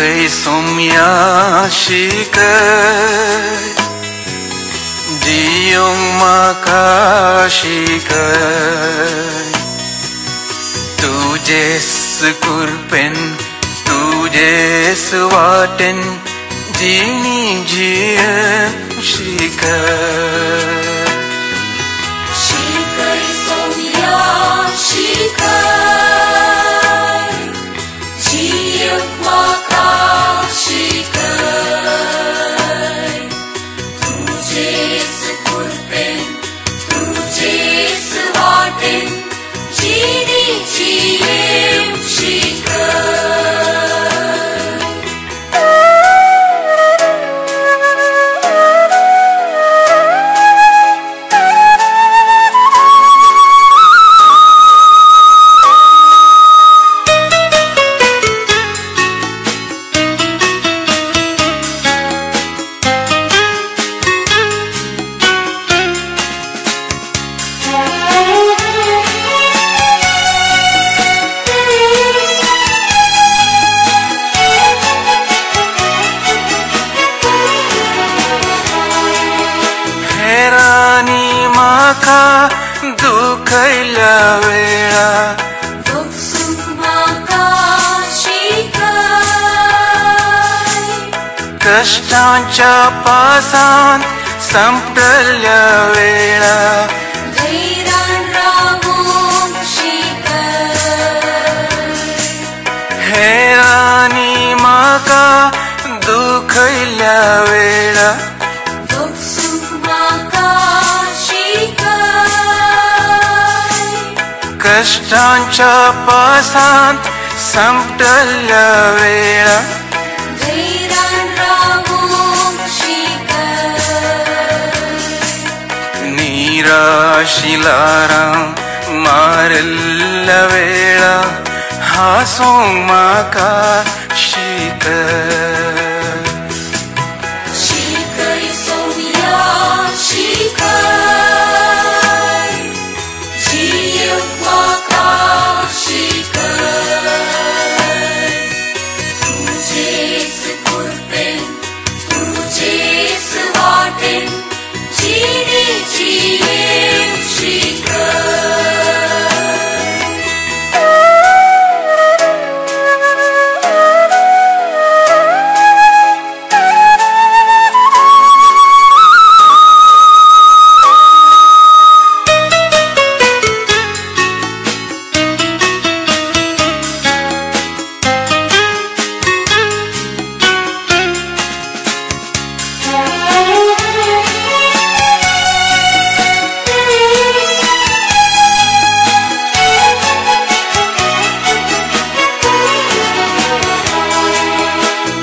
Somya shikay Diyong makashikay Tujes kurpen Tujes waten Jini jiya shikay वेळा maka shikay कष्टांच्या पासान संपल्या वेळा कष्टांच्या पासान संपल्या वेळा. निराशिलारा मारल्या वेळा. हासूंक माका शिक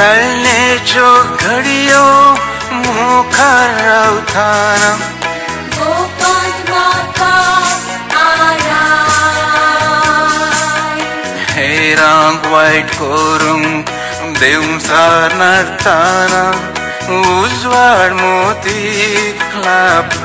તલને જો ઘડીઓ મુખરવ થાના હેરાંગ વાઇટ કોરું દેવસાર તારા ઉજ્જવળ મોતી લાભ